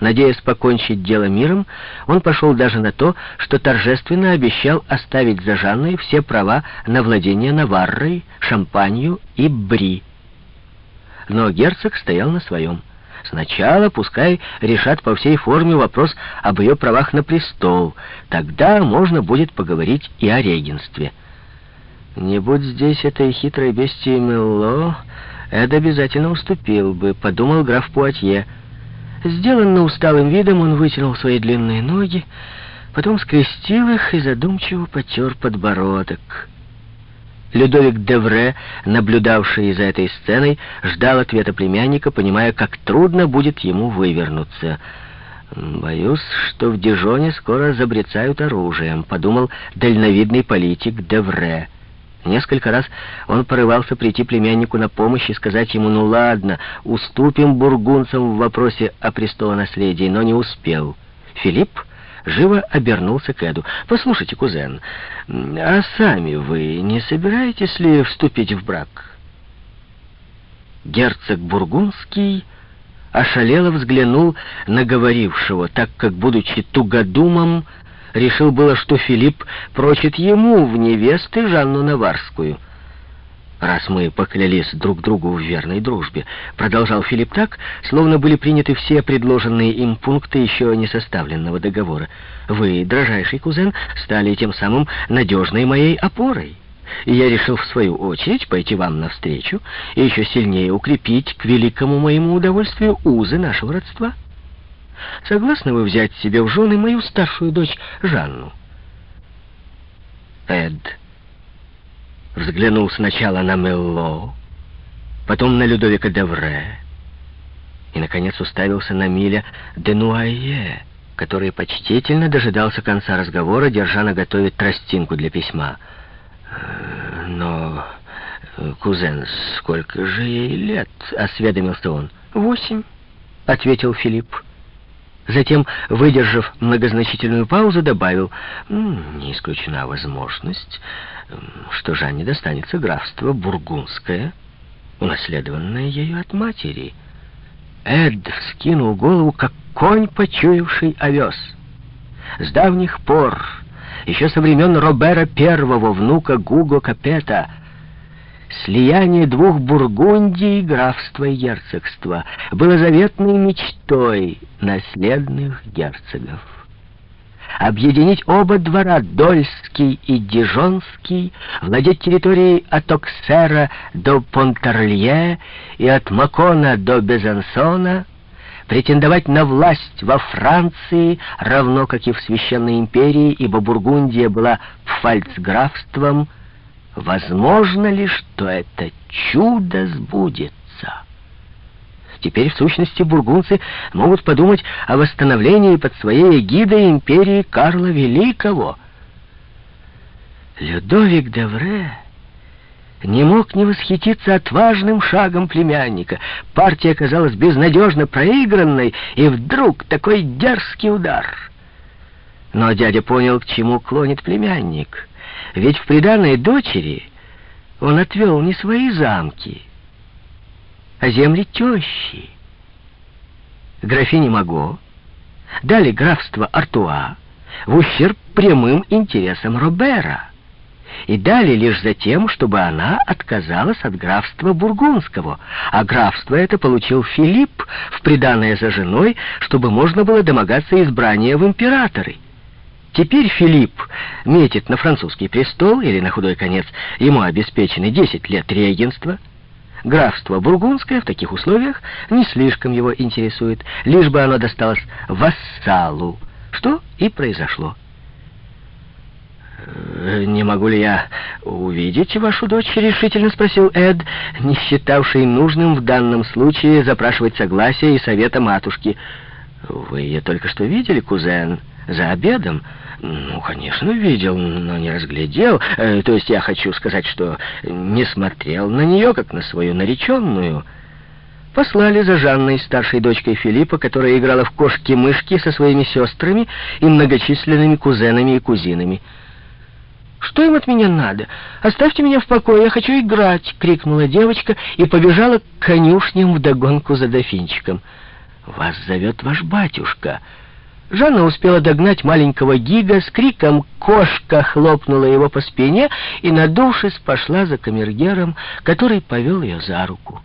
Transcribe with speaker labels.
Speaker 1: Надеясь покончить дело миром, он пошел даже на то, что торжественно обещал оставить за Жанной все права на владение Наваррой, Шампанью и Бри. Но герцог стоял на своем. Сначала пускай решат по всей форме вопрос об ее правах на престол. Тогда можно будет поговорить и о регенстве. Не будь здесь этой хитрой бестии Мелло, Эд обязательно уступил бы, подумал граф Пуатье. Сделанно усталым видом он вытянул свои длинные ноги, потом скрестил их и задумчиво потер подбородок. Людовик Девре, наблюдавший за этой сценой, ждал ответа племянника, понимая, как трудно будет ему вывернуться. «Боюсь, что в Дижоне скоро забрецают оружием», — подумал дальновидный политик Девре. Несколько раз он порывался прийти племяннику на помощь и сказать ему, ну ладно, уступим бургунцам в вопросе о престолонаследии, но не успел. Филипп живо обернулся к Эду. «Послушайте, кузен, а сами вы не собираетесь ли вступить в брак?» Герцог Бургундский ошалело взглянул на говорившего, так как, будучи тугодумом, решил было, что Филипп прочит ему в невесты Жанну Наварскую — «Раз мы поклялись друг другу в верной дружбе», — продолжал Филипп так, словно были приняты все предложенные им пункты еще не составленного договора. «Вы, дрожайший кузен, стали тем самым надежной моей опорой» и я решил в свою очередь пойти вам навстречу и еще сильнее укрепить к великому моему удовольствию узы нашего родства. Согласны вы взять себе в жены мою старшую дочь Жанну? Эд взглянул сначала на Мелло, потом на Людовика Девре и, наконец, уставился на Миля де Нуае, который почтительно дожидался конца разговора, держа на готове тростинку для письма. «Э, «Но, кузен, сколько же ей лет?» — осведомился он. «Восемь», — ответил Филипп. Затем, выдержав многозначительную паузу, добавил, «Не исключена возможность, что Жанне достанется графство Бургундское, унаследованное ею от матери». Эд вскинул голову, как конь, почуявший овес. С давних пор, еще со времен Робера Первого, внука Гуго Капета, Слияние двух Бургундий, графства и герцогства, было заветной мечтой наследных герцогов. Объединить оба двора, Дольский и Дижонский, владеть территорией от Оксера до Понтарлье и от Макона до Безансона, претендовать на власть во Франции, равно как и в Священной империи, ибо Бургундия была пфальцграфством, возможно ли, что это чудо сбудется? Теперь, в сущности, бургунцы могут подумать о восстановлении под своей эгидой империи Карла Великого. Людовик Девре не мог не восхититься отважным шагом племянника. Партия оказалась безнадежно проигранной, и вдруг такой дерзкий удар. Но дядя понял, к чему клонит племянник — ведь в приданной дочери он отвел не свои замки, а земли тещи. Графине Маго дали графство Артуа в ущерб прямым интересам Робера и дали лишь за тем, чтобы она отказалась от графства Бургундского, а графство это получил Филипп в приданное за женой, чтобы можно было домогаться избрания в императоры. Теперь Филипп метит на французский престол, или на худой конец ему обеспечены 10 лет регенства. Графство Бургундское в таких условиях не слишком его интересует, лишь бы оно досталось вассалу, что и произошло. «Э, «Не могу ли я увидеть вашу дочь?» — решительно спросил Эд, не считавший нужным в данном случае запрашивать согласие и совета матушки. «Вы ее только что видели, кузен, за обедом?» Ну, конечно, видел, но не разглядел. Э, то есть я хочу сказать, что не смотрел на нее, как на свою нареченную. Послали за Жанной, старшей дочкой Филиппа, которая играла в кошки-мышки со своими сестрами и многочисленными кузенами и кузинами. «Что им от меня надо? Оставьте меня в покое, я хочу играть!» — крикнула девочка и побежала к конюшням вдогонку за дофинчиком. «Вас зовет ваш батюшка». Жанна успела догнать маленького Гига, с криком «Кошка!» хлопнула его по спине и, надувшись, пошла за камергером, который повел ее за руку.